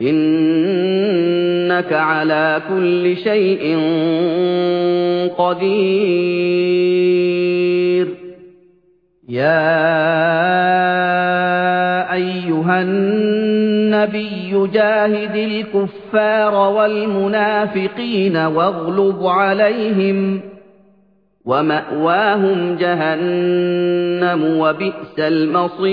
إِنَّكَ عَلَىٰ كُلِّ شَيْءٍ قَدِيرٌ. يَا أَيُّهَا النَّبِيُّ جَاهِدِ الْكُفَّارَ وَالْمُنَافِقِينَ وَاغْلُظْ عَلَيْهِمْ ۚ وَمَأْوَاهُمْ جَهَنَّمُ ۖ وَبِئْسَ الْمَصِيرُ.